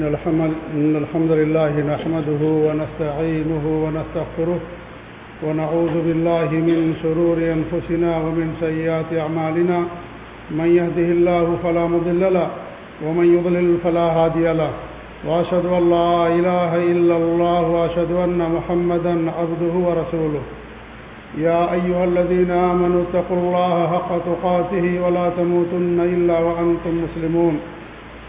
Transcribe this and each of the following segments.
إن الحمد, إن الحمد لله نحمده ونستعينه ونستغفره ونعوذ بالله من شرور أنفسنا ومن سيئات أعمالنا. من يهده الله فلا مضل له ومن يضلل فلا هادي له. وأشهد أن لا إله إلا الله وأشهد أن محمدا عبده ورسوله. يا أيها الذين آمنوا اتقوا الله حق تقاته ولا تموتن إلا وأنتم مسلمون.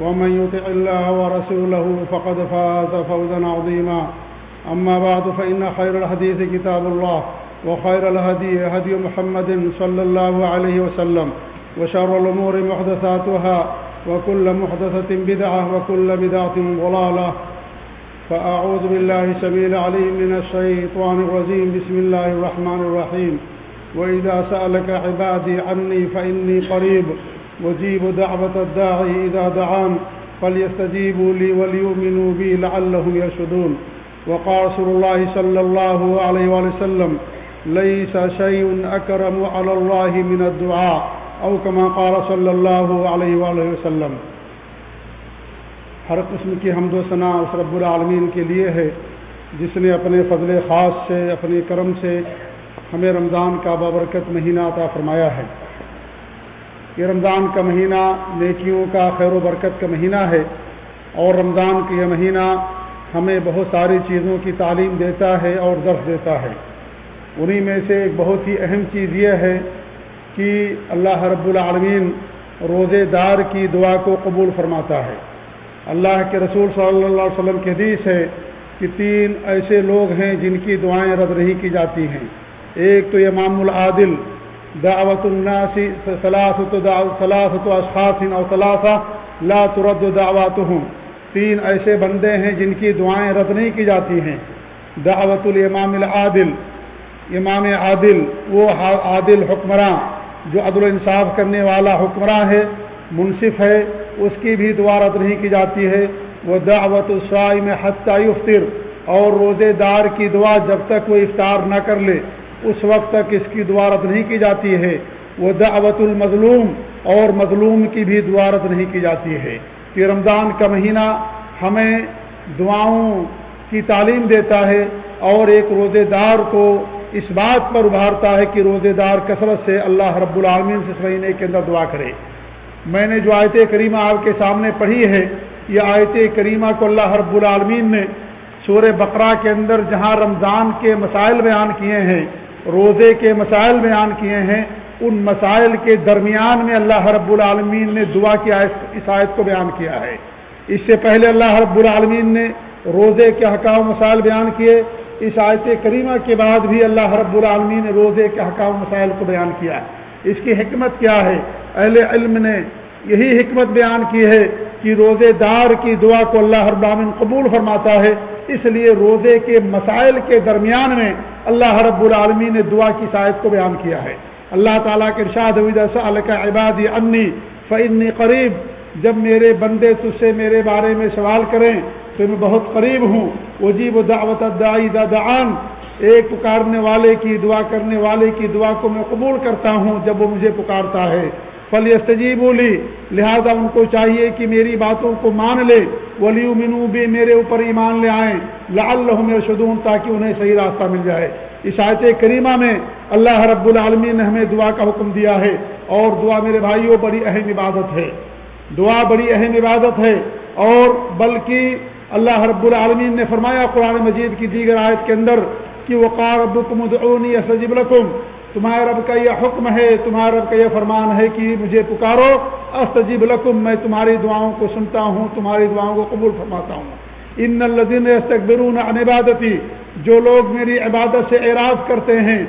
ومن يطع الله ورسوله فقد فاز فوزا عظيما. أما بعد، فإن خير الحديث كتاب الله، وخير الهدي هدي محمد صلى الله عليه وسلم، وشر الأمور محدثاتها، وكل محدثة بدعة، وكل بدعة ضلالة. فأعوذ بالله سبيل عليم من الشيطان الرجيم. بسم الله الرحمن الرحيم. وإذا سألك عبادي عني فإني قريب. وجيب دعوة الداعي إذا دعان، فليستجيبوا لي وليؤمنوا بي لعلهم يرشدون. وقال رسول الله صلى الله عليه وسلم، ليس شيء أكرم على الله من الدعاء، أو كما قال صلى الله عليه وسلم. ہر قسم کی حمد و ثناء اس رب العالمین کے لیے ہے، جس نے اپنے فضل خاص سے، اپنے کرم سے ہمیں رمضان کا بابرکت مہینہ عطا فرمایا ہے۔ یہ رمضان کا مہینہ نیکیوں کا خیر و برکت کا مہینہ ہے اور رمضان کا یہ مہینہ ہمیں بہت ساری چیزوں کی تعلیم دیتا ہے اور درس دیتا ہے۔ انہی میں سے ایک بہت ہی اہم چیز یہ ہے کہ اللہ رب العالمین روزے دار کی دعا کو قبول فرماتا ہے۔ اللہ کے رسول صلی اللہ علیہ وسلم کی حدیث ہے کہ تین ایسے لوگ ہیں جن کی دعائیں رد نہیں کی جاتی ہیں۔ ایک تو امام العادل دعوت الناس ثلاثت ثلاثت اشخاص او ثلاثہ لا ترد دعواتهم. تین ایسے بندے ہیں جن کی دعائیں رد نہیں کی جاتی ہیں. دعوت الامام العادل. امام عادل، وہ عادل حکمراں، جو عدل انصاف کرنے والا حکمراں ہے، منصف ہے، اس کی بھی دعا رد نہیں کی جاتی ہے. وہ دعوت الصائم حتیٰ یفطر اور روزے دار کی دعا جب تک وہ افطار نہ کر لے. اس وقت تک اس کی دعا رد نہیں کی جاتی ہے۔ وہ دعوت المظلوم اور مظلوم کی بھی دعا رد نہیں کی جاتی ہے۔ کہ رمضان کا مہینہ ہمیں دعاؤں کی تعلیم دیتا ہے اور ایک روزے دار کو اس بات پر ابھارتا ہے کہ روزے دار کثرت سے اللہ رب العالمین سے اس مہینے کے اندر دعا کرے۔ میں نے جو آیت کریمہ آپ کے سامنے پڑھی ہے، یہ آیت کریمہ کو اللہ رب العالمین نے سور بقرہ کے اندر جہاں رمضان کے مسائل بیان کیے ہیں روزے کے مسائل بیان کیے ہیں، ان مسائل کے درمیان میں اللہ رب العالمین نے دعا کی اس آیت کو بیان کیا ہے۔ اس سے پہلے اللہ رب العالمین نے روزے کے حکام مسائل بیان کیے۔ اس آیت کریمہ کے بعد بھی اللہ رب العالمین نے روزے کے حکام مسائل کو بیان کیا ہے۔ اس کی حکمت کیا ہے؟ اہل علم نے یہی حکمت بیان کی ہے کہ روزے دار کی دعا کو اللہ رب العالمین قبول فرماتا ہے۔ اس لیے روزے کے مسائل کے درمیان میں اللہ رب العالمین نے دعا کی شاید کو بیان کیا ہے۔ اللہ تعالیٰ کے ارشاد کا عبادی انی فنی قریب، جب میرے بندے تجھ سے میرے بارے میں سوال کریں تو میں بہت قریب ہوں۔ وجیب و دعوت دعان۔ ایک پکارنے والے کی دعا کرنے والے کی دعا کو میں قبول کرتا ہوں جب وہ مجھے پکارتا ہے۔ فل استجیب بولی لہذا ان کو چاہیے کہ میری باتوں کو مان لے ولی منو بھی میرے اوپر ایمان لے آئیں لال شدون تاکہ انہیں صحیح راستہ مل جائے۔ اس آیت کریمہ میں اللہ رب العالمین نے ہمیں دعا کا حکم دیا ہے، اور دعا میرے بھائیوں، بڑی اہم عبادت ہے۔ دعا بڑی اہم عبادت ہے، اور بلکہ اللہ رب العالمین نے فرمایا قرآن مجید کی دیگر آیت کے اندر کہ وقار ربکم ادعونی استجب لکم تمہارے رب کا یہ حکم ہے، تمہارے رب کا یہ فرمان ہے کہ مجھے پکارو، استجیب لکم، میں تمہاری دعاؤں کو سنتا ہوں، تمہاری دعاؤں کو قبول فرماتا ہوں۔ ان الدین استقبرون عن عبادتی، جو لوگ میری عبادت سے اعراض کرتے ہیں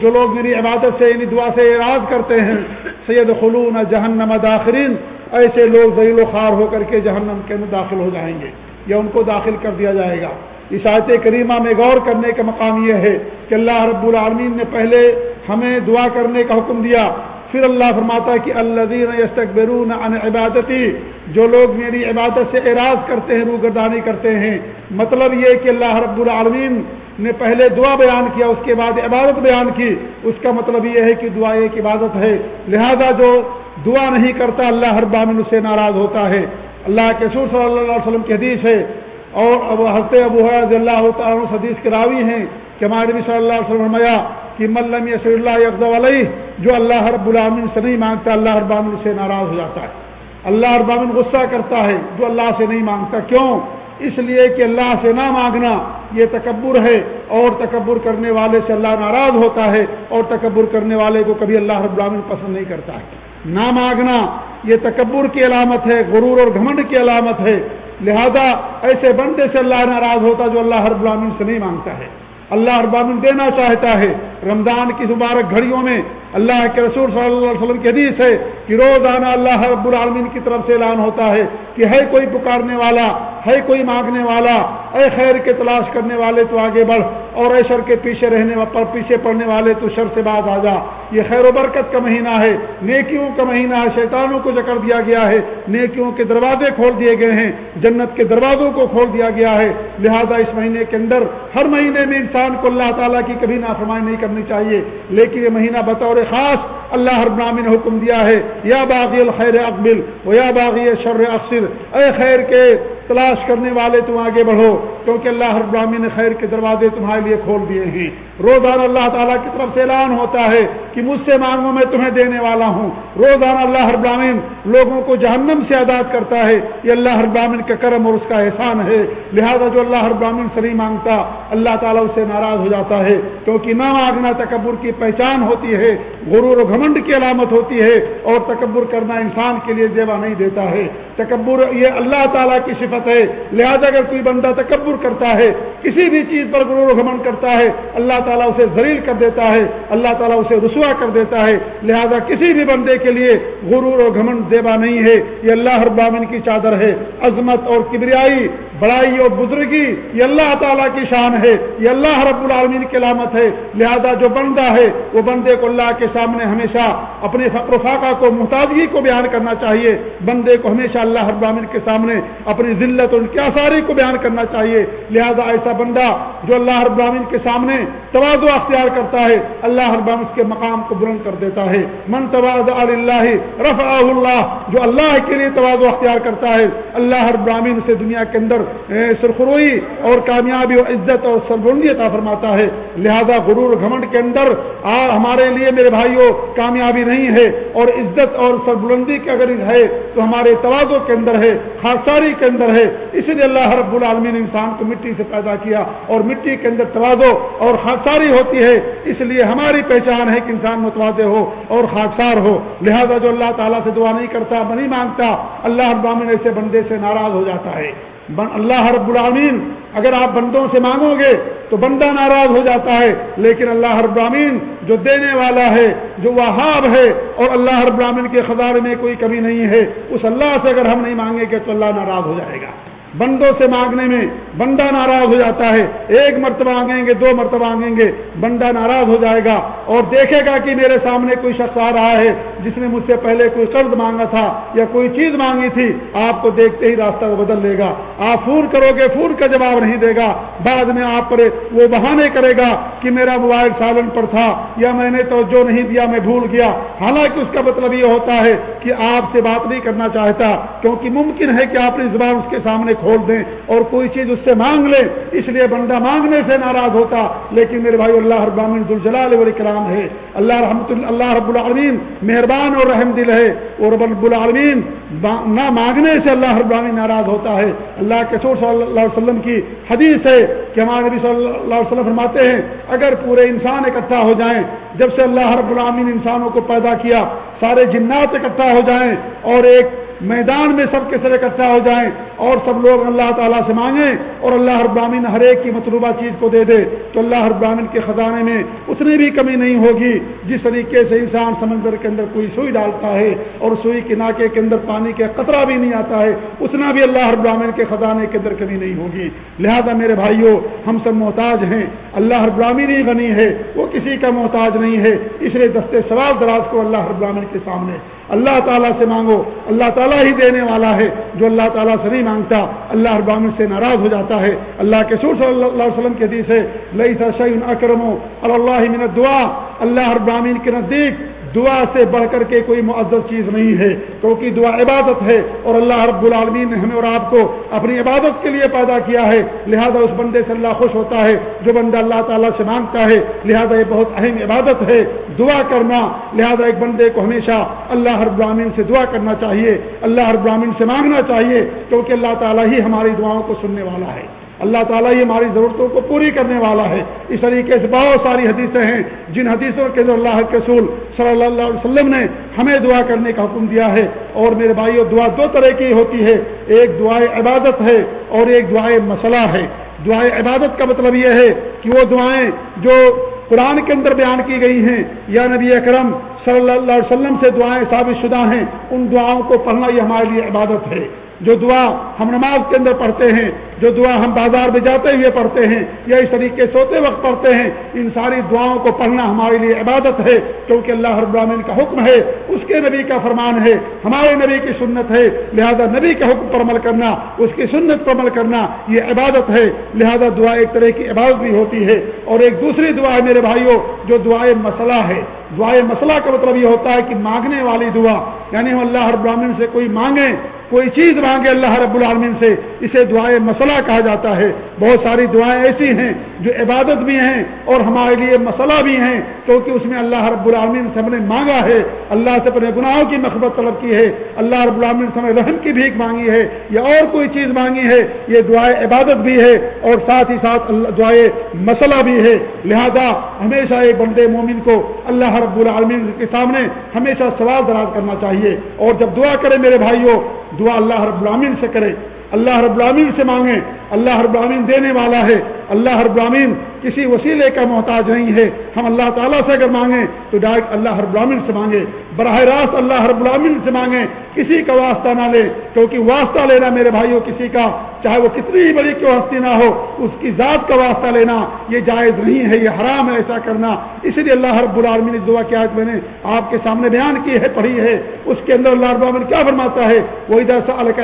جو لوگ میری عبادت سے یعنی دعا سے اعراض کرتے ہیں سید خلون جہنم داخرین۔ ایسے لوگ ذیل و خوار ہو کر کے جہنم کے اندر داخل ہو جائیں گے، یا ان کو داخل کر دیا جائے گا۔ اس آیت کریمہ میں غور کرنے کا مقام یہ ہے کہ اللہ رب العالمین نے پہلے ہمیں دعا کرنے کا حکم دیا۔ پھر اللہ فرماتا ہے کہ اللہ یستکبرون عن عبادتی، جو لوگ میری عبادت سے اعراض کرتے ہیں، روگردانی کرتے ہیں۔ مطلب یہ کہ اللہ رب العالمین نے پہلے دعا بیان کیا، اس کے بعد عبادت بیان کی۔ اس کا مطلب یہ ہے کہ دعا ایک عبادت ہے۔ لہذا جو دعا نہیں کرتا، اللہ ہر بامن سے ناراض ہوتا ہے۔ اللہ کے سور صلی اللہ علیہ وسلم کی حدیث ہے اور اب حضرت ابو حض اللہ تعالیٰ حدیث کے راوی ہیں کہ ہمارے نبی صلی اللہ علیہ وسلم فرمایا کہ ملم یسر اللہ یکز علیہ، جو اللہ رب العامن سے نہیں مانگتا، اللہ ہر سے ناراض ہو جاتا ہے۔ اللہ ہر بامن غصہ کرتا ہے، جو اللہ سے نہیں مانگتا۔ کیوں؟ اس لیے کہ اللہ سے نہ مانگنا یہ تکبر ہے، اور تکبر کرنے والے سے اللہ ناراض ہوتا ہے، اور تکبر کرنے والے کو کبھی اللہ رب العالمین پسند نہیں کرتا ہے۔ نہ مانگنا یہ تکبر کی علامت ہے، غرور اور گھمنڈ کی علامت ہے۔ لہذا ایسے بندے سے اللہ ناراض ہوتا جو اللہ ہر العالمین سے نہیں مانگتا ہے۔ اللہ اربامن دینا چاہتا ہے۔ رمضان کی مبارک گھڑیوں میں اللہ کے رسول صلی اللہ علیہ وسلم کی حدیث ہے کہ روزانہ اللہ رب العالمین کی طرف سے اعلان ہوتا ہے کہ ہے کوئی پکارنے والا ہے کوئی مانگنے والا، اے خیر کے تلاش کرنے والے تو آگے بڑھ، اور اے شر کے پیچھے رہنے پر پیچھے پڑنے والے تو شر سے بعد آ جا۔ یہ خیر و برکت کا مہینہ ہے، نیکیوں کا مہینہ ہے، شیطانوں کو جکڑ دیا گیا ہے، نیکیوں کے دروازے کھول دیے گئے ہیں، جنت کے دروازوں کو کھول دیا گیا ہے۔ لہذا اس مہینے کے اندر ہر مہینے میں انسان کو اللہ تعالیٰ کی کبھی نافرمائی نہیں کرنی چاہیے، لیکن یہ مہینہ بطور خاص اللہ ہر نے حکم دیا ہے، یا باغی الخیر اقبل و یا باغی شر اقصر۔ اے خیر کے تلاش کرنے والے تم آگے بڑھو۔ کیونکہ اللہ ہر براہمی نے خیر کے دروازے تمہارے لیے کھول دیے ہیں۔ روزانہ اللہ تعالیٰ کی طرف سے اعلان ہوتا ہے کہ مجھ سے مانگو میں تمہیں دینے والا ہوں۔ روزانہ اللہ ہر براہین لوگوں کو جہنم سے آزاد کرتا ہے۔ یہ اللہ ہر براہین کا کرم اور اس کا احسان ہے۔ لہذا جو اللہ ہر براہین سے نہیں مانگتا، اللہ تعالیٰ اس سے ناراض ہو جاتا ہے۔ کیونکہ نہ مانگنا تکبر کی پہچان ہوتی ہے، غرور و گھمنڈ کی علامت ہوتی ہے اور تکبر کرنا انسان کے لیے زیوا نہیں دیتا ہے۔ تکبر یہ اللہ تعالیٰ کی صفت ہے۔ لہذا اگر کوئی بندہ تکبر کرتا ہے، کسی بھی چیز پر غرور و گھمنڈ کرتا ہے، اللہ تعالیٰ اسے ذلیل کر دیتا ہے، اللہ تعالیٰ اسے رسوا کر دیتا ہے۔ لہذا کسی بھی بندے کے لیے غرور و گھمنڈ دیوا نہیں ہے، یہ اللہ ہر بامن کی چادر ہے۔ عظمت اور کبریائی، بڑائی اور بزرگی، یہ اللہ تعالیٰ کی شان ہے۔ یہ اللہ رب العالمین کی علامت ہے۔ لہذا جو بندہ ہے، وہ بندے کو اللہ کے سامنے ہمیشہ اپنے فقر فاقہ کو، محتاجگی کو بیان کرنا چاہیے۔ بندے کو ہمیشہ اللہ رب العالمین کے سامنے، اپنی ذلت اور ان کی آثاری کو بیان کرنا چاہیے۔ لہذا ایسا بندہ جو اللہ رب العالمین کے سامنے توازو اختیار کرتا ہے، اللہ رب العالمین اس کے مقام کو بلند کر دیتا ہے۔ من تواز اللہ رفع اللہ، جو اللہ کے لیے توازو اختیار کرتا ہے، اللہ رب العالمین سے دنیا کے اندر سرخروئی اور کامیابی اور عزت اور سربرندی عطا فرماتا ہے۔ لہذا غرور گھمنڈ کے اندر ہمارے لیے میرے بھائیوں کامیابی نہیں ہے۔ اور عزت اور سربلندی کے اگر ہے، تو ہمارے توازوں کے اندر ہے خاصاری کے اندر ہے۔ اس لیے اللہ رب العالمین انسان کو مٹی سے پیدا کیا اور مٹی کے اندر توازو اور خاصاری ہوتی ہے، اس لیے ہماری پہچان ہے کہ انسان متوازے ہو اور خاکسار ہو۔ لہذا جو اللہ تعالیٰ سے دعا نہیں کرتا نہیں مانگتا، اللہ رب العالمین ایسے بندے سے ناراض ہو جاتا ہے۔ اللہ رب العامین اگر آپ بندوں سے مانگو گے تو بندہ ناراض ہو جاتا ہے، لیکن اللہ رب العامین جو دینے والا ہے، جو وہاب ہے اور اللہ رب العامین کے خزارے میں کوئی کمی نہیں ہے، اس اللہ سے اگر ہم نہیں مانگیں گے تو اللہ ناراض ہو جائے گا۔ بندوں سے مانگنے میں بندہ ناراض ہو جاتا ہے۔ ایک مرتبہ مانگیں گے، دو مرتبہ مانگیں گے، بندہ ناراض ہو جائے گا۔ اور دیکھے گا کہ میرے سامنے کوئی شخص آ رہا ہے جس نے مجھ سے پہلے کوئی قرض مانگا تھا یا کوئی چیز مانگی تھی، آپ کو دیکھتے ہی راستہ بدل لے گا۔ آپ فون کرو گے، فون کا جواب نہیں دے گا۔ بعد میں آپ پر وہ بہانے کرے گا کہ میرا موبائل سالن پر تھا یا میں نے توجہ نہیں دیا، میں بھول گیا۔ حالانکہ اس کا مطلب یہ ہوتا ہے کہ آپ سے بات نہیں کرنا چاہتا، کیونکہ ممکن ہے کہ آپ نے زبان اس کے سامنے کھول دیں اور کوئی چیز اس سے مانگ لیں اس لیے بندہ مانگنے سے ناراض ہوتا۔ لیکن میرے بھائی اللہ ابامین الجلال کلام ہے۔ اللہ رحمت اللہ رب العالمین مہربان اور رحم دل ہے۔ اور رب العالمین نہ مانگنے سے اللہ رب العالمین ناراض ہوتا ہے۔ اللہ کے سور صلی اللہ علیہ وسلم کی حدیث ہے کہ ہمارے نبی صلی اللہ علیہ وسلم فرماتے ہیں، اگر پورے انسان اکٹھا ہو جائیں، جب سے اللہ رب العالمین انسانوں کو پیدا کیا، سارے جنات اکٹھا ہو جائیں اور ایک میدان میں سب کے سب اکٹھا ہو جائیں اور سب لوگ اللہ تعالیٰ سے مانگیں اور اللہ ہر براہین ہر ایک کی مطلوبہ چیز کو دے دے تو اللہ ہر براہین کے خزانے میں اتنی بھی کمی نہیں ہوگی جس طریقے سے انسان سمندر کے اندر کوئی سوئی ڈالتا ہے اور سوئی کے ناکے کے اندر پانی کا قطرہ بھی نہیں آتا ہے، اتنا بھی اللہ ہر براہین کے خزانے کے اندر کمی نہیں ہوگی۔ لہذا میرے بھائیوں، ہم سب محتاج ہیں۔ اللہ ہر براہین ہی غنی ہے، وہ کسی کا محتاج نہیں ہے۔ اس لیے دستے سوال دراز کو اللہ ہر براہین کے سامنے اللہ تعالیٰ سے مانگو، اللہ تعالیٰ ہی دینے والا ہے، جو اللہ تعالیٰ سے نہیں مانگتا، اللہ ابام سے ناراض ہو جاتا ہے۔ اللہ کے سور صلی اللہ علیہ وسلم کے حدیث ہے لئی سا اکرم اللہ من دعا اللہ اربامین کے نزدیک دعا سے بڑھ کر کے کوئی معذر چیز نہیں ہے، کیونکہ دعا عبادت ہے اور اللہ رب العالمین نے ہمیں اور آپ کو اپنی عبادت کے لیے پیدا کیا ہے۔ لہذا اس بندے سے اللہ خوش ہوتا ہے، جو بندہ اللہ تعالیٰ سے مانگتا ہے، لہذا یہ بہت اہم عبادت ہے۔ دعا کرنا، لہذا ایک بندے کو ہمیشہ اللہ ہر براہین سے دعا کرنا چاہیے، اللہ ہر براہین سے مانگنا چاہیے، کیونکہ اللہ تعالیٰ ہی ہماری دعاؤں کو سننے والا ہے۔ اللہ تعالیٰ یہ ہماری ضرورتوں کو پوری کرنے والا ہے۔ اس طریقے سے بہت ساری حدیثیں ہیں۔ جن حدیثوں کے جو اللہ کے رسول صلی اللہ علیہ وسلم نے ہمیں دعا کرنے کا حکم دیا ہے، اور میرے بھائیوں دعا دو طرح کی ہوتی ہے۔ ایک دعائیں عبادت ہے اور ایک دعائیں مسئلہ ہے۔ دعائیں عبادت کا مطلب یہ ہے کہ وہ دعائیں جو قرآن کے اندر بیان کی گئی ہیں، یا نبی اکرم صلی اللہ علیہ وسلم سے دعائیں ثابت شدہ ہیں، ان دعاؤں کو پڑھنا یہ ہمارے لیے عبادت ہے۔ جو دعا ہم نماز کے اندر پڑھتے ہیں، جو دعا ہم بازار میں جاتے ہوئے پڑھتے ہیں، یا اس طریقے سوتے وقت پڑھتے ہیں، ان ساری دعاؤں کو پڑھنا ہمارے لیے عبادت ہے، کیونکہ اللہ رب العالمین کا حکم ہے، اس کے نبی کا فرمان ہے، ہمارے نبی کی سنت ہے، لہذا نبی کے حکم پر عمل کرنا، اس کی سنت پر عمل کرنا یہ عبادت ہے۔ لہذا دعا ایک طرح کی عبادت بھی ہوتی ہے۔ اور ایک دوسری دعا ہے میرے بھائیوں، جو دعائیں مسئلہ ہے۔ دعائیں مسئلہ کا مطلب یہ ہوتا ہے کہ مانگنے والی دعا یعنی ہم اللہ رب العالمین سے کوئی مانگیں کوئی چیز مانگے اللہ رب العالمین سے، اسے دعائیں مسئلہ کہا جاتا ہے۔ بہت ساری دعائیں ایسی ہیں جو عبادت بھی ہیں اور ہمارے لیے مسئلہ بھی ہیں، کیونکہ اس میں اللہ رب العالمین سے ہم نے مانگا ہے۔ اللہ سے اپنے گناہوں کی مخبت طلب کی ہے۔ اللہ رب العالمین سے ہمیں رحم کی بھیک مانگی ہے یا اور کوئی چیز مانگی ہے، یہ دعائیں عبادت بھی ہے اور ساتھ ہی ساتھ دعائیں مسئلہ بھی ہے۔ لہذا ہمیشہ ایک بندے مومن کو اللہ رب العالمین کے سامنے ہمیشہ سوال دراز کرنا چاہیے۔ اور جب دعا کرے میرے بھائیوں دعا اللہ رب العالمین سے کرے۔ اللہ رب العالمین سے مانگیں اللہ رب العالمین دینے والا ہے۔ اللہ رب العالمین کسی وسیلے کا محتاج نہیں ہے۔ ہم اللہ تعالیٰ سے اگر مانگیں تو ڈائریکٹ اللہ رب العالمین سے مانگیں براہ راست اللہ رب العالمین سے مانگیں۔ کسی کا واسطہ نہ لے، کیونکہ واسطہ لینا میرے بھائیوں کسی کا چاہے وہ کتنی ہی بڑی کیوں ہستی نہ ہو، اس کی ذات کا واسطہ لینا یہ جائز نہیں ہے، یہ حرام ہے ایسا کرنا۔ اسی لیے اللہ رب العالمین اس دعا کی آج میں نے آپ کے سامنے بیان کی ہے، پڑھی ہے۔ اس کے اندر اللہ رب العالمین کیا فرماتا ہے؟ وہ ادھر سال کا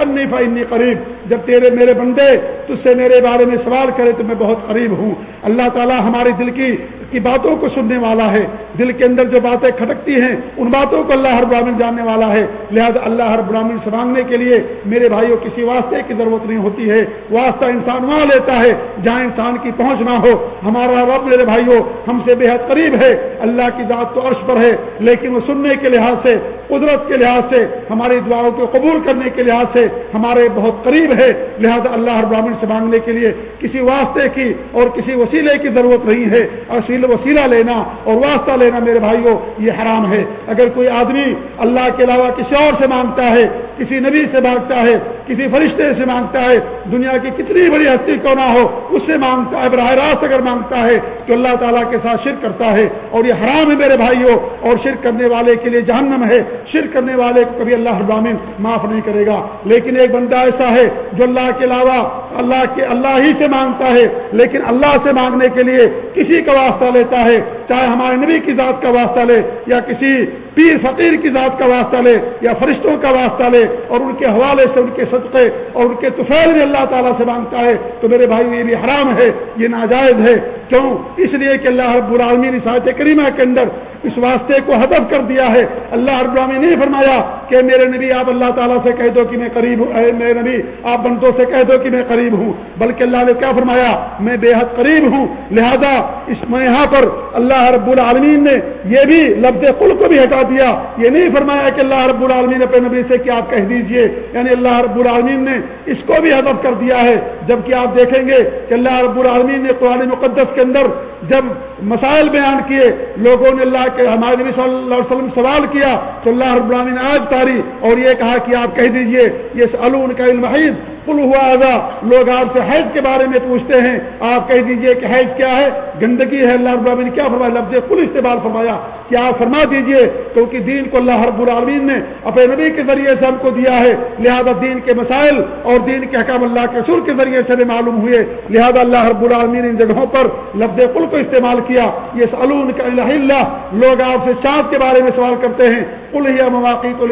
انی فنی قریب جب تیرے میرے بندے تجھ سے میرے بارے میں سوال کرے تو میں بہت قریب ہوں۔ اللہ تعالیٰ ہمارے دل کی کی باتوں کو سننے والا ہے۔ دل کے اندر جو باتیں کھٹکتی ہیں، ان باتوں کو اللہ ہر براہین جاننے والا ہے۔ لہذا اللہ ہر براہین سے مانگنے کے لیے میرے بھائیوں، کسی واسطے کی ضرورت نہیں ہوتی ہے، واسطہ انسان وہاں لیتا ہے، جہاں انسان کی پہنچ نہ ہو۔ ہمارا رب میرے بھائیوں ہم سے بے حد قریب ہے۔ اللہ کی ذات تو عرش پر ہے، لیکن وہ سننے کے لحاظ سے، قدرت کے لحاظ سے، ہماری دعاؤں کو قبول کرنے کے لحاظ سے ہمارے بہت قریب ہے۔ لہذا اللہ ہر براہین سے مانگنے کے لیے کسی واسطے کی اور کسی وسیلے کی ضرورت نہیں ہے۔ اصیل وسیلہ لینا اور واسطہ لینا میرے بھائیوں یہ حرام ہے۔ اگر کوئی آدمی اللہ کے علاوہ کسی اور سے مانگتا ہے، کسی نبی سے مانگتا ہے، کسی فرشتے سے مانگتا ہے، دنیا کی کتنی بڑی ہستی کو نہ ہو اس سے مانگتا ہے، براہ راست اگر مانگتا ہے تو اللہ تعالیٰ کے ساتھ شرک کرتا ہے۔ اور یہ حرام ہے میرے بھائیوں، اور شرک کرنے والے کے لیے جہنم ہے۔ شرک کرنے والے کو کبھی اللہ ابامن معاف نہیں کرے گا۔ لیکن ایک بندہ ایسا ہے جو اللہ کے علاوہ اللہ کے اللہ ہی سے مانگتا ہے، لیکن اللہ سے مانگنے کے لیے کسی کا واسطہ لیتا ہے۔ چاہے ہمارے نبی کی ذات کا واسطہ لے، یا کسی پیر فقیر کی ذات کا واسطہ لے، یا فرشتوں کا واسطہ لے، اور ان کے حوالے سے ان کے صدقے اور ان کے طفیل بھی اللہ تعالیٰ سے مانگتا ہے تو میرے بھائی یہ بھی حرام ہے، یہ ناجائز ہے۔ کیوں؟ اس لیے کہ اللہ رب العالمین صاحب کریمہ کے اندر اس واسطے کو ہدف کر دیا ہے۔ اللہ رب العالمین نے فرمایا کہ میرے نبی، آپ اللہ تعالیٰ سے کہہ دو کہ میں قریب ہوں۔ اے میرے نبی، آپ بندوں سے کہہ دو کہ میں قریب ہوں۔ بلکہ اللہ نے کیا فرمایا؟ میں بے حد قریب ہوں۔ لہذا اس میں یہاں پر اللہ رب العالمین نے یہ بھی لفظ قل کو بھی ہٹا دیا۔ یہ نہیں فرمایا کہ اللہ رب العالمین اپنے نبی سے کیا آپ کہہ دیجیے۔ یعنی اللہ رب العالمین نے اس کو بھی ہدف کر دیا ہے۔ جبکہ آپ دیکھیں گے کہ اللہ رب العالمین نے قرآن مقدس کے اندر جب مسائل بیان کیے، لوگوں نے اللہ کے ہمارے نبی صلی اللہ علیہ وسلم سوال کیا، تو اللہ رب العالمین نے آج تاری اور یہ کہا کہ آپ کہہ دیجیے یہ علوم کا علم حید کل ہوا ادا لوگ آپ سے حیض کے بارے میں پوچھتے ہیں، آپ کہہ دیجیے کہ حیض کیا ہے؟ گندگی ہے، اللہ رب العالمین کیا فرمایا؟ لفظ کل استعمال فرمایا۔ کیا آپ فرما دیجیے؟ کیونکہ دین کو اللہ رب العالمین نے اپنے نبی کے ذریعے سے ہم کو دیا ہے۔ لہذا دین کے مسائل اور دین کے حکام اللہ کے سر کے ذریعے سے معلوم ہوئے۔ لہذا اللہ رب العالمین ان جگہوں پر لفظ کل کو استعمال کیا۔ یہ سلون کا اللہ لوگ آپ سے چاند کے بارے میں سوال کرتے ہیں۔ کل مواقع تو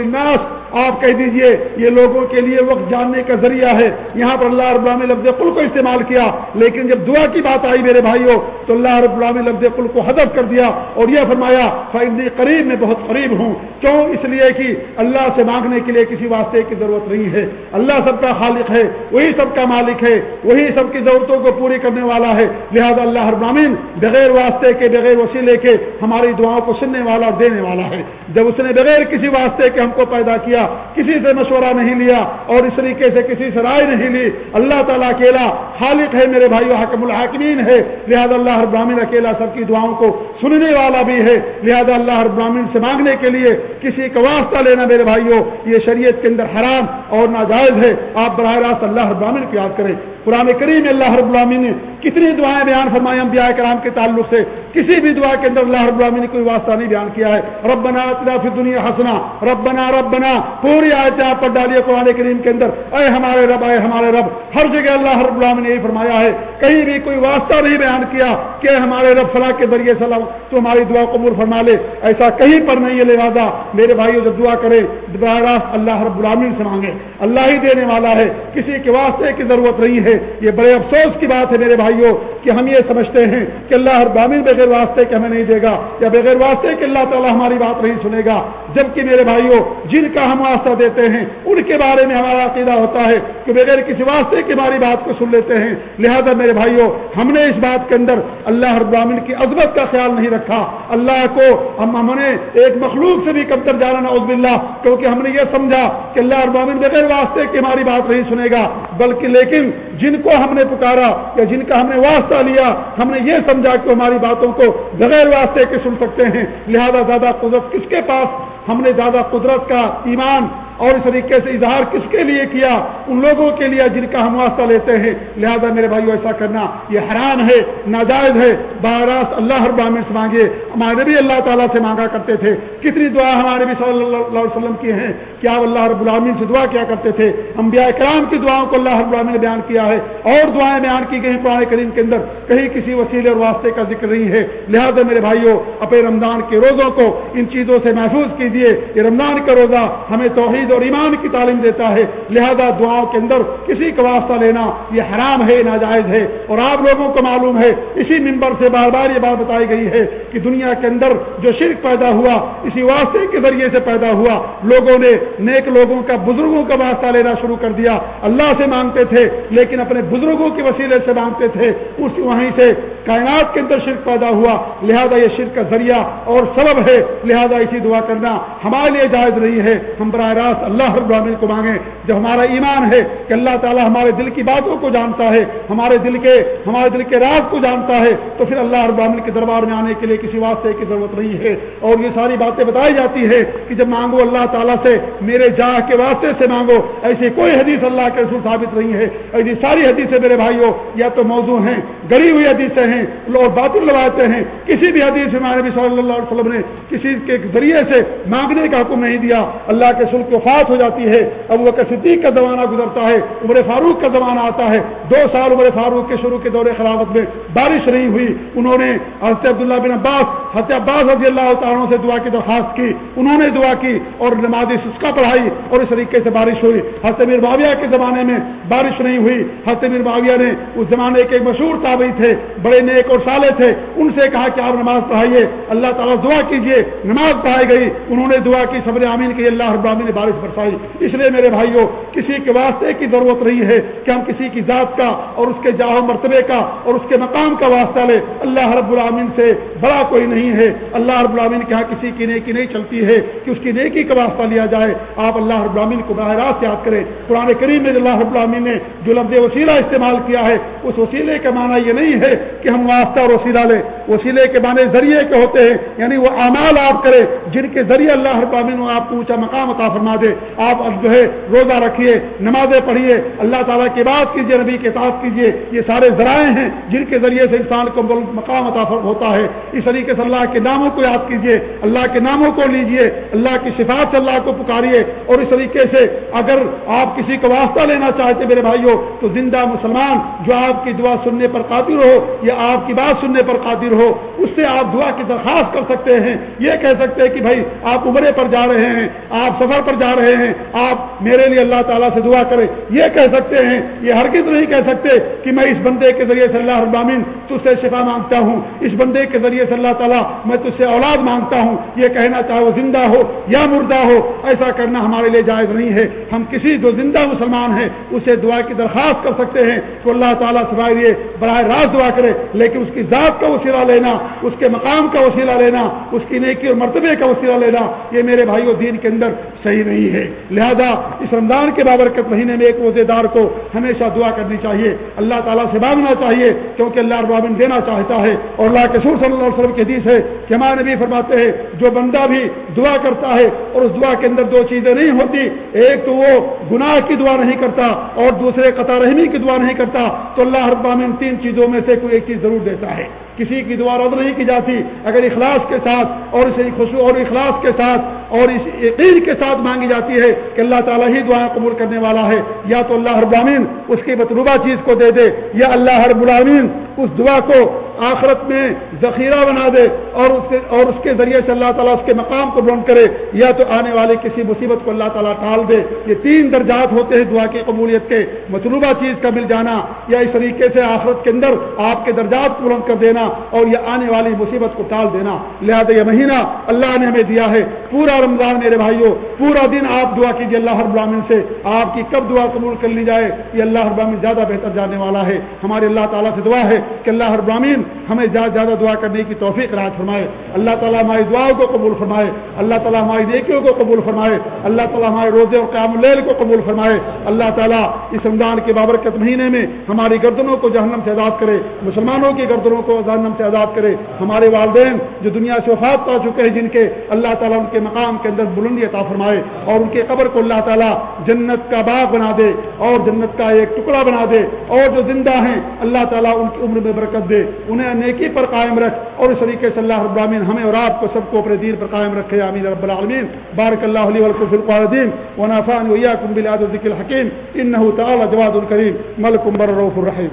آپ کہہ دیجیے، یہ لوگوں کے لیے وقت جاننے کا ذریعہ ہے۔ یہاں پر اللہ رب العالمین لفظ کل کو استعمال کیا۔ لیکن جب دعا کی بات آئی میرے بھائیوں، تو اللہ رب العالمین لفظ کل کو حذف کر دیا اور یہ فرمایا فائدی قریب میں بہت قریب ہوں۔ کیوں؟ اس لیے کہ اللہ سے مانگنے کے لیے کسی واسطے کی ضرورت نہیں ہے۔ اللہ سب کا خالق ہے، وہی سب کا مالک ہے، وہی سب کی ضرورتوں کو پوری کرنے والا ہے۔ لہذا اللہ رب العالمین بغیر واسطے کے، بغیر وسیلے کے ہماری دعاؤں کو سننے والا اور دینے والا ہے۔ جب اس نے بغیر بغیر کسی واسطے کے ہم کو پیدا کیا، کسی سے مشورہ نہیں لیا اور اس طریقے سے کسی سے رائے نہیں لی۔ اللہ تعالیٰ اکیلا خالق ہے میرے بھائیو حکم الحاکمین ہے۔ لہذا اللہ ہر براہین اکیلا سب کی دعاؤں کو سننے والا بھی ہے۔ لہذا اللہ ہر براہین سے مانگنے کے لیے کسی کا واسطہ لینا میرے بھائیو، یہ شریعت کے اندر حرام اور ناجائز ہے۔ آپ براہ راست اللہ ہر براہین کو یاد کریں۔ قرآن کریم اللہ رب العالمین نے کتنی دعائیں بیان فرمائی انبیاء کرام کے تعلق سے۔ کسی بھی دعا کے اندر اللہ رب العالمین نے کوئی واسطہ نہیں بیان کیا ہے۔ ربنا اتنا فی دنیا حسنا ربنا ربنا، پوری آیت آپ پر ڈالیے قرآن کریم کے اندر۔ اے ہمارے رب، اے ہمارے رب، ہر جگہ اللہ رب العالمین نے یہی فرمایا ہے۔ کہیں بھی کوئی واسطہ نہیں بیان کیا کہ ہمارے رب فلاح کے ذریعے سلام، تو ہماری دعا قبول فرما لے۔ ایسا کہیں پر نہیں ہے، لہٰذا میرے بھائیوں جب دعا کرے، براہ راست اللہ رب العالمین سے مانگے۔ اللہ ہی دینے والا ہے، کسی کے واسطے کی ضرورت نہیں ہے۔ یہ بڑے افسوس کی بات ہے میرے بھائیوں کہ ہم یہ سمجھتے ہیں کہ اللہ ہر بامن بغیر واسطے کے ہمیں نہیں دے گا، یا بغیر واسطے کہ اللہ تعالیٰ ہماری بات نہیں سنے گا۔ جبکہ میرے بھائیوں، جن کا ہم واسطہ دیتے ہیں، ان کے بارے میں ہمارا عقیدہ ہوتا ہے کہ بغیر کسی واسطے کی ہماری بات کو سن لیتے ہیں۔ لہذا میرے بھائیوں، ہم نے اس بات کے اندر اللہ ہر کی عظمت کا خیال نہیں رکھا۔ اللہ کو ہم ہم نے ایک مخلوق سے بھی کم تر جانا عزب اللہ کیونکہ ہم نے یہ سمجھا کہ اللہ ابامن بغیر واسطے کی ہماری بات نہیں سنے گا، بلکہ لیکن جن کو ہم نے پکارا یا جن کا ہم نے واسطہ لیا، ہم نے یہ سمجھا کہ ہماری باتوں کو بغیر واسطے کے سن سکتے ہیں۔ لہذا زیادہ قدرت کس کے پاس؟ ہم نے زیادہ قدرت کا ایمان اور اس طریقے سے اظہار کس کے لیے کیا؟ ان لوگوں کے لیے جن کا ہم واسطہ لیتے ہیں۔ لہذا میرے بھائیو، ایسا کرنا یہ حرام ہے، ناجائز ہے۔ باراست اللہ ہر سے مانگے ہمارے بھی اللہ تعالیٰ سے مانگا کرتے تھے۔ کتنی دعا ہمارے بھی صلی اللہ علیہ وسلم کی ہیں۔ کیا اللہ رب العالمین سے دعا کیا کرتے تھے؟ ہم بیا کرام کی دعاؤں کو اللہ رب العالمین نے بیان کیا ہے۔ اور دعائیں بیان کی گئی قرآن کریم کے اندر۔ کہیں کسی وسیلے اور واسطے کا ذکر نہیں ہے۔ لہذا میرے بھائیوں اپنے رمضان کے روزوں کو ان چیزوں سے محفوظ کیجیے۔ یہ رمضان کا روزہ ہمیں توحید اور ایمان کی تعلیم دیتا ہے، لہذا دعاؤں کے اندر کسی کا واسطہ لینا یہ حرام ہے، ناجائز ہے اور آپ لوگوں کو معلوم ہے، اسی ممبر سے بار بار یہ بات بتائی گئی ہے کہ دنیا کے اندر جو شرک پیدا ہوا، اسی واسطے کے ذریعے سے پیدا ہوا۔ لوگوں نے نیک لوگوں کا، بزرگوں کا واسطہ لینا شروع کر دیا۔ اللہ سے مانگتے تھے، لیکن اپنے بزرگوں کے وسیلے سے مانگتے تھے، اس وہیں سے کائنات کے اندر شرک پیدا ہوا، لہذا یہ شرک کا ذریعہ اور سبب ہے، لہذا اسی دعا کرنا ہمارے لیے جائز نہیں ہے۔ ہم براہ راست اللہ رب العالمین کو مانگیں۔ جب ہمارا ایمان ہے کہ اللہ تعالیٰ ہمارے دل کی باتوں کو جانتا ہے، ہمارے دل کے، ہمارے دل کے راز کو جانتا ہے، تو پھر اللہ رب العالمین کے دربار میں آنے کے لیے کسی واسطے کی ضرورت نہیں ہے۔ اور یہ ساری باتیں بتائی جاتی ہے کہ جب مانگو اللہ تعالیٰ سے، میرے جاہ کے واسطے سے مانگو، ایسی کوئی حدیث اللہ کے رسول ثابت نہیں ہے۔ ایسی ساری حدیثیں میرے بھائیوں، یا تو موضوع ہیں گڑی ہوئی حدیثیں ہیں لوگ باطل لگاتے ہیں۔ کسی بھی حدیث ہمارے بھی صلی اللہ علیہ وسلم نے کسی کے ذریعے سے مانگنے کا حکم نہیں دیا۔ اللہ کے سل کی وفات ہو جاتی ہے۔ اب وہ صدیق کا زمانہ گزرتا ہے۔ عمر فاروق کا زمانہ آتا ہے۔ دو سال عمر فاروق کے شروع کے دور خلافت میں بارش نہیں ہوئی۔ انہوں نے حضرت عبداللہ بن عباس، حضرت عباس رضی اللہ تعالیٰ سے دعا کی درخواست کی۔ انہوں نے دعا کی اور نماز سسکا پڑھائی اور اس طریقے سے بارش ہوئی۔ حضرت میر معاویہ کے زمانے میں بارش نہیں ہوئی۔ حضرت میر معاویہ نے اس زمانے کے مشہور تابعی تھے، بڑے نیک اور سالے تھے، ان سے کہا کہ آپ نماز پڑھائیے، اللہ تعالیٰ دعا کیجیے نماز پڑھائی گئی، انہوں نے دعا کی، صبر عامین کی، اللہ ابراہین نے بارش برسائی۔ اس لیے میرے بھائیوں کسی کے واسطے کی ضرورت نہیں ہے کہ ہم کسی کی ذات کا اور اس کے جاہ مرتبے کا اور اس کے مقام کا واسطہ لے اللہ رب العامن سے بڑا کوئی نہیں ہے۔ اللہ رب العامن کے یہاں کسی کی نیکی نہیں چلتی ہے کہ اس کی نیکی کا واسطہ لیا جائے۔ آپ اللہ رب العامن کو براہ راست یاد کریں۔ قرآن کریم میں اللہ رب العامن نے جو لفظ وسیلہ استعمال کیا ہے، اس وسیلے کا معنی یہ نہیں ہے کہ کے ہم واسطہ اور وسیلہ لیں۔ وسیلے کے معنی ذریعے کے ہوتے ہیں یعنی وہ اعمال آپ کرے جن کے ذریعے اللہ ہر پامین آپ کو اونچا مقام عطا فرما دے۔ آپ جو ہے روزہ رکھیے، نمازیں پڑھیے، اللہ تعالیٰ کی بات کیجیے نبی کے ساتھ کیجیے یہ سارے ذرائع ہیں جن کے ذریعے سے انسان کو مقام عطا ہوتا ہے۔ اس طریقے سے اللہ کے ناموں کو یاد کیجیے اللہ کے ناموں کو لیجیے اللہ کی صفات سے اللہ کو پکاریے۔ اور اس طریقے سے اگر آپ کسی کو واسطہ لینا چاہتے میرے بھائیوں تو زندہ مسلمان جو آپ کی دعا سننے پر قادر ہو، یا آپ کی بات سننے پر قادر ہو، اس سے آپ دعا کی درخواست کر سکتے ہیں۔ یہ کہہ سکتے ہیں کہ بھائی، آپ عمرے پر جا رہے ہیں، آپ سفر پر جا رہے ہیں، آپ میرے لیے اللہ تعالیٰ سے دعا کریں۔ یہ کہہ سکتے ہیں، یہ ہرگز نہیں کہہ سکتے کہ میں اس بندے کے ذریعے سے اللہ ابامین تج سے شفا مانگتا ہوں۔ اس بندے کے ذریعے سے اللہ تعالیٰ، میں تجھ سے اولاد مانگتا ہوں۔ یہ کہنا چاہے وہ زندہ ہو یا مردہ ہو، ایسا کرنا ہمارے لیے جائز نہیں ہے۔ ہم کسی جو زندہ مسلمان ہیں، اسے دعا کی درخواست کر سکتے ہیں تو اللہ تعالیٰ سوائے براہ راست دعا کرے۔ لیکن اس کی ذات کا وسیلہ لینا، اس کے مقام کا وسیلہ لینا، اس کی نیکی اور مرتبے کا وسیلہ لینا، یہ میرے بھائیوں دین کے اندر صحیح نہیں ہے۔ لہذا اس رمضان کے بابرکت مہینے میں ایک روزے دار کو ہمیشہ دعا کرنی چاہیے۔ اللہ تعالیٰ سے مانگنا چاہیے، کیونکہ اللہ ابامن دینا چاہتا ہے۔ اور اللہ کے سور صلی اللہ علیہ وسلم کے حدیث ہے کہ ہمارے نبی فرماتے ہیں، جو بندہ بھی دعا کرتا ہے اور اس دعا کے اندر دو چیزیں نہیں ہوتی، ایک تو وہ گناہ کی دعا نہیں کرتا اور دوسرے قطار رحمی کی دعا نہیں کرتا، تو اللہ ہر تین چیزوں میں سے کوئی ایک چیز ضرور دیتا ہے۔ کسی کی دعا رد نہیں کی جاتی۔ اگر اخلاص کے ساتھ اور اسے خوشو اور اخلاص کے ساتھ اور اس یقین کے ساتھ مانگی جاتی ہے کہ اللہ تعالیٰ ہی دعائیں قبول کرنے والا ہے، یا تو اللہ ہر برامین اس کی مطلوبہ چیز کو دے دے، یا اللہ ہر برامین اس دعا کو آخرت میں ذخیرہ بنا دے اور اس کے اور اس کے ذریعے سے اللہ تعالیٰ اس کے مقام کو بلند کرے، یا تو آنے والی کسی مصیبت کو اللہ تعالیٰ ٹال دے۔ یہ تین درجات ہوتے ہیں دعا کی قبولیت کے۔ مطلوبہ چیز کا مل جانا یا اس طریقے سے آخرت کے اندر آپ کے درجات کو بلند کر دینا اور یہ آنے والی مصیبت کو ٹال دینا۔ لہٰذا یہ مہینہ اللہ نے ہمیں دیا ہے۔ پورا رمضان میرے بھائیوں، پورا دن آپ دعا کیجیے اللہ ہر براہین سے۔ آپ کی کب دعا قبول کر لی جائے، یہ اللہ ہر براہین زیادہ بہتر جانے والا ہے۔ ہمارے اللہ تعالیٰ سے دعا ہے کہ اللہ ہر براہین ہمیں زیادہ زیادہ دعا کرنے کی توفیق راج فرمائے۔ اللہ تعالیٰ ہماری دعاؤں کو قبول فرمائے۔ اللہ تعالیٰ ہماری نیکیوں کو قبول فرمائے۔ اللہ تعالیٰ ہمارے روزے اور قیام اللیل کو قبول فرمائے۔ اللہ تعالیٰ اس رمضان کے بابرکت مہینے میں ہماری گردنوں کو جہنم سے آزاد کرے۔ مسلمانوں کی گردنوں کو جہنم سے آزاد کرے۔ ہمارے والدین جو دنیا سے وفات پا چکے ہیں، جن کے اللہ تعالیٰ ان کے مقام کے اندر بلندی عطا فرمائے اور ان کے قبر کو اللہ تعالیٰ جنت کا باغ بنا دے اور جنت کا ایک ٹکڑا بنا دے اور جو زندہ ہیں، اللہ تعالیٰ ان کی عمر میں برکت دے۔ انہیں ہمیں نیکی پر قائم رکھ اور اس طریقے سے اللہ رب العالمین ہمیں اور آپ کو سب کو اپنے دین پر قائم رکھے، آمین رب العالمین۔ بارک اللہ علیہ ولکم فی القالدین ونافعن ویاکم بالعاد الذکر الحکیم۔ انه تعالی جواد الکریم ملک بر الرحیم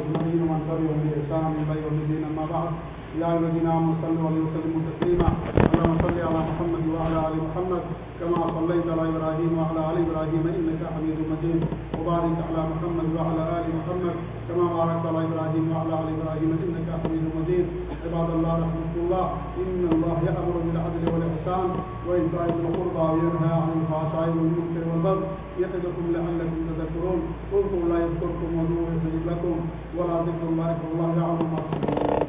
اصحابه ومن تبعهم بإحسان الى يوم الدين أما بعد يا ايها الذين آمنوا صلوا عليه وسلموا تسليما اللهم صل على محمد وعلى آل محمد كما صليت على إبراهيم وعلى آل إبراهيم إنك حميد مجيد وبارك على محمد وعلى آل محمد كما باركت على إبراهيم وعلى آل إبراهيم إنك حميد مجيد عباد الله رحمة الله، إن الله يأمر بالعدل والإحسان، وإن فائد القربى وينهى عن الفاشاء والمنكر والبغ يعظكم لعلكم تذكرون. قلتم لا يذكركم ونور يستجب لكم. ولا ذكر الله الله يعلم ما تقولون